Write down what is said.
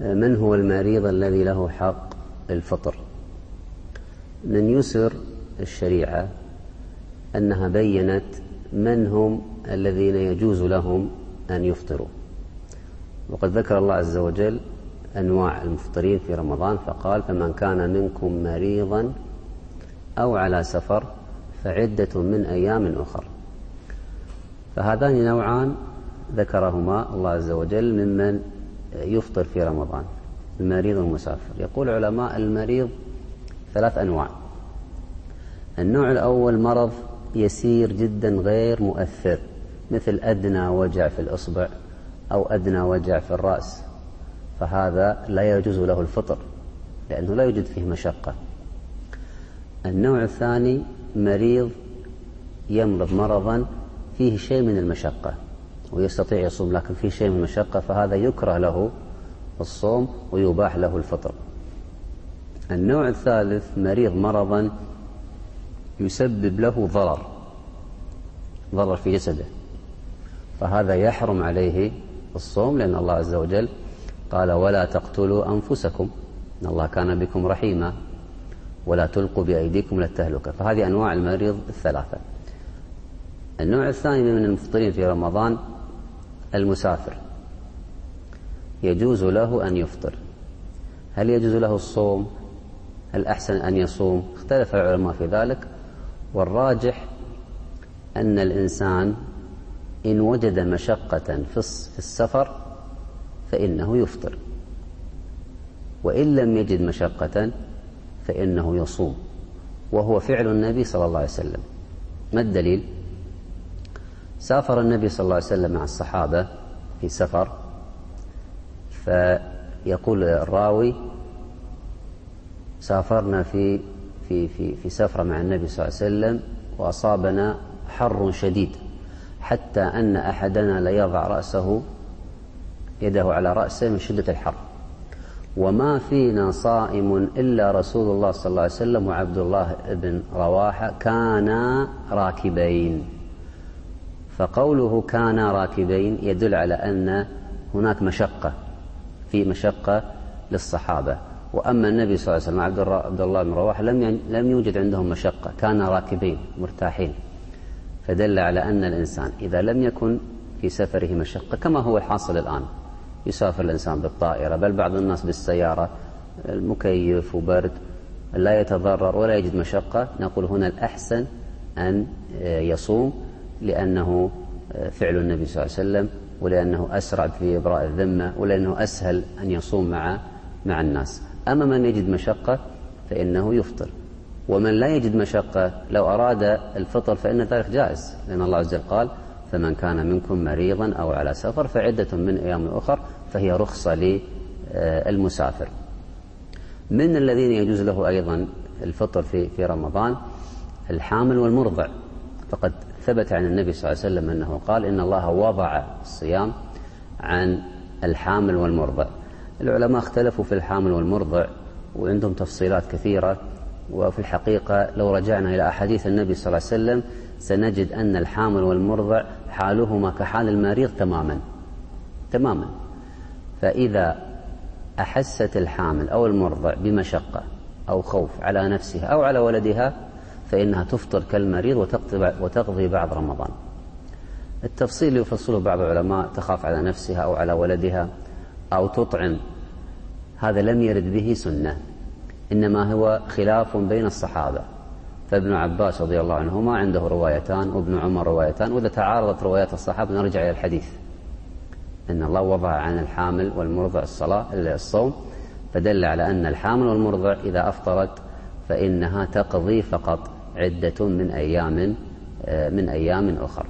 من هو المريض الذي له حق الفطر من يسر الشريعة أنها بينت من هم الذين يجوز لهم أن يفطروا. وقد ذكر الله عز وجل أنواع المفطرين في رمضان فقال فمن كان منكم مريضا أو على سفر فعدة من أيام أخر. فهذان نوعان ذكرهما الله عز وجل ممن يفطر في رمضان المريض والمسافر. يقول علماء المريض ثلاث أنواع. النوع الأول مرض يسير جدا غير مؤثر مثل أدنى وجع في الإصبع أو أدنى وجع في الرأس فهذا لا يجوز له الفطر لأنه لا يوجد فيه مشقة. النوع الثاني مريض يمرض مرضا فيه شيء من المشقة ويستطيع يصوم لكن فيه شيء من المشقة فهذا يكره له الصوم ويباح له الفطر. النوع الثالث مريض مرضا يسبب له ضرر ضرر في جسده. فهذا يحرم عليه الصوم لأن الله عز وجل قال ولا تقتلوا أنفسكم إن الله كان بكم رحيما ولا تلقوا بأيديكم للتهلكة فهذه أنواع المريض الثلاثة. النوع الثاني من المفطرين في رمضان المسافر. يجوز له أن يفطر. هل يجوز له الصوم؟ هل أحسن أن يصوم؟ اختلف العلماء في ذلك. والراجح أن الإنسان إن وجد مشقة في السفر فإنه يفطر. وإن لم يجد مشقة فإنه يصوم. وهو فعل النبي صلى الله عليه وسلم. ما الدليل؟ سافر النبي صلى الله عليه وسلم مع الصحابة في سفر فيقول الراوي سافرنا في في في في سفرة مع النبي صلى الله عليه وسلم وأصابنا حر شديد حتى أن أحدنا ليضع رأسه يده على رأسه من شدة الحر. وما فينا صائم إلا رسول الله صلى الله عليه وسلم وعبد الله بن رواحة كانا راكبين. فقوله كانا راكبين يدل على أن هناك مشقة في مشقة للصحابة. وأما النبي صلى الله عليه وسلم عبد الله بن رواحة لم لم يوجد عندهم مشقة كانا راكبين مرتاحين. فدل على أن الإنسان إذا لم يكن في سفره مشقة كما هو الحاصل الآن يسافر الإنسان بالطائرة بل بعض الناس بالسيارة المكيف وبرد لا يتضرر ولا يجد مشقة. نقول هنا الأحسن أن يصوم لأنه فعل النبي صلى الله عليه وسلم ولأنه أسرع في إبراء الذمة ولأنه أسهل أن يصوم مع مع الناس. أما من يجد مشقة فإنه يفطر. ومن لا يجد مشقة لو أراد الفطر فإن ذلك جائز. لأن الله عز وجل قال فمن كان منكم مريضا أو على سفر فعدة من أيام أخر فهي رخصة للمسافر من الذين يجوز له أيضا الفطر في في رمضان؟ الحامل والمرضع. فقد ثبت عن النبي صلى الله عليه وسلم أنه قال إن الله وضع الصيام عن الحامل والمرضع. العلماء اختلفوا في الحامل والمرضع وعندهم تفصيلات كثيرة. وفي الحقيقة لو رجعنا إلى أحاديث النبي صلى الله عليه وسلم سنجد أن الحامل والمرضع حالهما كحال المريض تماما. تماما. فإذا أحست الحامل أو المرضع بمشقة أو خوف على نفسها أو على ولدها فإنها تفطر كالمريض وتقضي بعض رمضان. التفصيل يفصله بعض العلماء تخاف على نفسها أو على ولدها أو تطعم. هذا لم يرد به سنة إنما هو خلاف بين الصحابة. فابن عباس رضي الله عنهما عنده روايتان وابن عمر روايتان وإذا تعارضت روايات الصحابة نرجع إلى الحديث. إن الله وضع عن الحامل والمرضع الصلاة الصوم فدل على أن الحامل والمرضع إذا أفطرت فإنها تقضي فقط. عدة من أيام من أيام أخرى